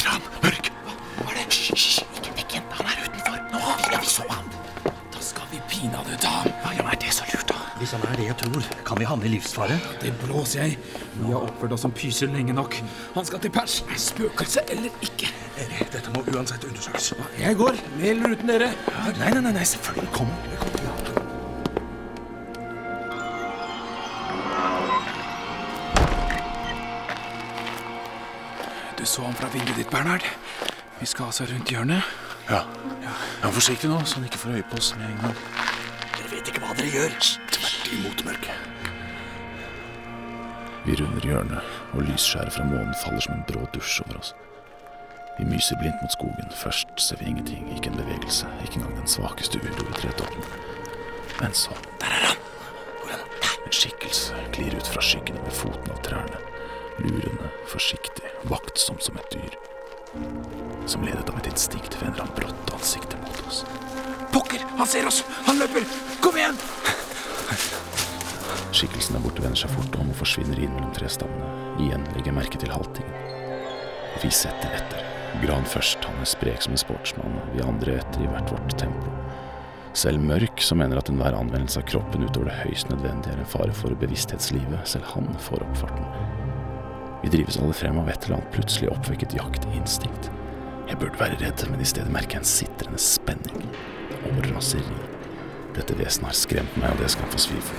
Gran! Mørk! Hva er det? Hysj, ikke vekk igjen. Han er utenfor. Nå! Ja, vi så ham. Da skal vi pinadø ta ham. Ja, ja, er det så lurt, da? Hvis han er det jeg tror, kan vi havne i livsfare. Det blåser jeg. Vi har oppført oss som pyser lenge nok. Han skal til pers. Spøkelse eller ikke. Erik, dette må uansett undersøkes. Jeg går. Med eller uten dere. Nei, nei, nei, nei, selvfølgelig. Kom. Kom. Du så ham fra vinduet ditt, Bernhard. Vi skal altså rundt hjørnet. Ja. ja. Forsiktig nå, så han ikke får øye på oss med en gang. Dere vet ikke hva dere gjør. Tvert imot mørket. Vi runder hjørnet, og lysskjæret fra månen faller som en brå dusj over oss. Vi myser blindt mot skogen. Først ser vi ingenting, ikke en bevegelse, ikke engang den svakeste uro i tretoppen. Men så Der er han. Hvor er han? En skikkelse glir ut fra skyggene ved foten av trærne. Lurende, forsiktig, vaktsom som et dyr. Som ledet av et instinkt vender han brått ansiktet mot oss. Pokker! Han ser oss! Han løper! Kom igjen! Skikkelsen der borte vender seg fort om og forsvinner inn mellom trestammene. Igjen legger merke til haltingen. Vi setter etter. Gran først, han er sprek som en sportsmann, vi andre etter i hvert vårt tempo. Selv Mørk, som mener at enhver anvendelse av kroppen utover det høyst nødvendige er en fare for bevissthetslivet, selv han får opp farten. Vi drives alle frem av et eller annet plutselig oppvekket jaktinstinkt. Jeg burde være redd, men i stedet merker jeg en sitrende spenning og raseri. Dette vesenet har skremt meg, og det skal han få svi for.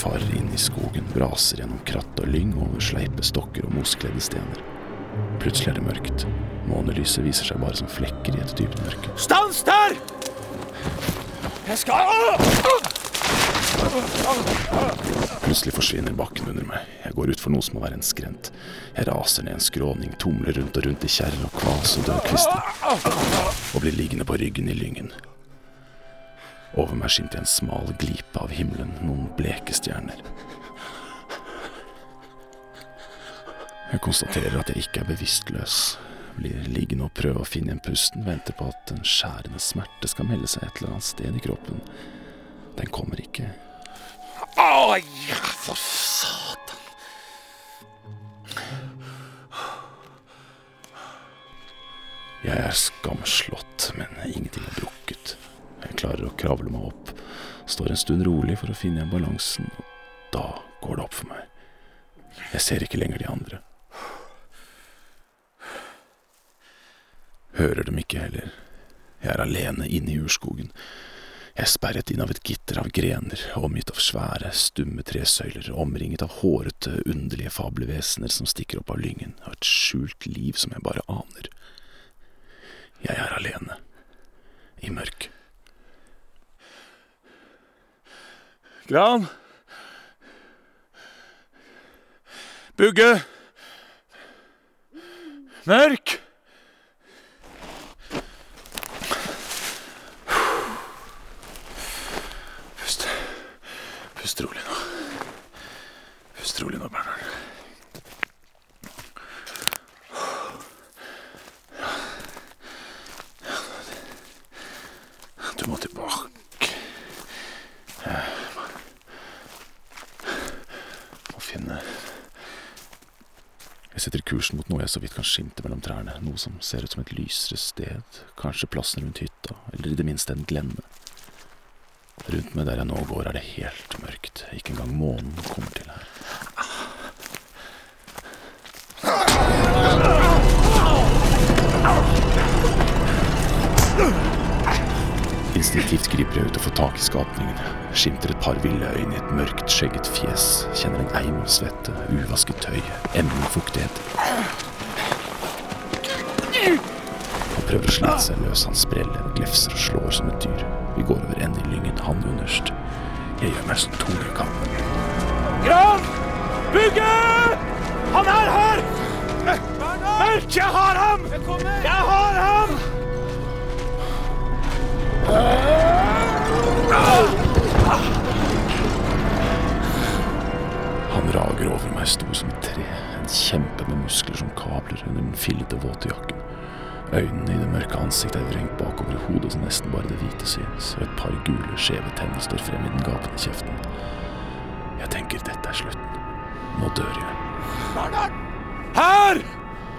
Farer inn i skogen, braser gjennom kratt og lyng over sleipe stokker og moskledde stener. Plutselig er det mørkt. Månelyset viser seg bare som flekker i et dypt mørke. Stans der! Jeg skal Plutselig forsvinner bakken under meg. Jeg går ut for noe som må være en skrent. Jeg raser ned en skråning, tumler rundt og rundt i kjerrer og kvas og dødkvister, og blir liggende på ryggen i lyngen. Over meg skimter en smal glipe av himmelen, noen bleke stjerner. Jeg konstaterer at jeg ikke er bevisstløs. Blir liggende og prøver å finne igjen pusten, venter på at en skjærende smerte skal melde seg et eller annet sted i kroppen. Den kommer ikke. Å, ja, for satan. Jeg er skamslått, men ingenting er brukket. Jeg klarer å kravle meg opp, står en stund rolig for å finne igjen balansen, og da går det opp for meg. Jeg ser ikke lenger de andre. Hører dem ikke heller. Jeg er alene inne i urskogen. Jeg er sperret inn av et gitter av grener, omgitt av svære, stumme tresøyler, omringet av hårete, underlige fabelvesener som stikker opp av lyngen, og et skjult liv som jeg bare aner. Jeg er alene. I mørk. Gran. Bugge. Mørk. Pust. Pust rolig nå. Pust rolig nå, Bernhard. Du må tilbake. Må, må finne Jeg setter kursen mot noe jeg så vidt kan skimte mellom trærne. Noe som ser ut som et lysere sted. Kanskje plassen rundt hytta, eller i det minste en glenne. Rundt meg der jeg nå går, er det helt mørkt. Ikke engang månen kommer til her. Instinktivt griper jeg ut og får tak i skapningen. Skimter et par ville øyne i et mørkt, skjegget fjes. Kjenner en eim av svette, uvasket tøy, emmelig fuktighet. Han prøver å slite seg løs, han spreller, glefser og slår som et dyr. Vi går over ende i lyngen, han underst. Jeg gjør meg så tung jeg kan. Gran! Bugge! Han er her! Mørk, jeg har ham! Jeg har ham! Han rager over meg, stor som et tre. En kjempe med muskler som kabler under den fillete, våte jakken. Øynene i det mørke ansiktet er vrengt bakover i hodet så nesten bare det hvite synes, og et par gule, skjeve tenner står frem i den gapende kjeften. Jeg tenker dette er slutten. Nå dør jeg. Her!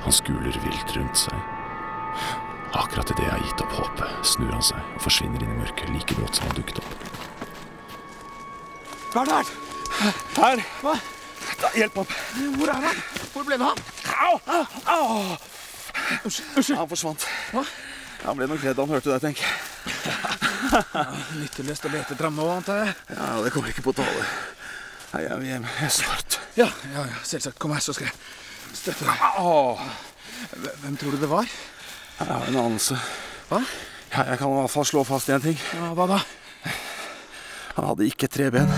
Han skuler vilt rundt seg. Akkurat idet jeg har gitt opp håpet, snur han seg og forsvinner inn i mørket like brått som han dukket opp. Bernhard! Her! Hva? Hjelp opp. Hvor er han? Hvor ble det av han? Au! Au! Unnskyld. Han forsvant. Hva? Han ble nok redd han hørte deg, tenk. Nytteløst å lete etter ham nå, antar jeg. Ja, det kommer ikke på tale. Nei, jeg vil hjem. Jeg er snart. Ja, ja, ja, selvsagt. Kom her, så skal jeg støtte deg. Åh, Hvem tror du det var? jeg har en anelse. Hva? Ja, jeg kan i hvert fall slå fast én ting. Ja, hva da? Han hadde ikke tre ben.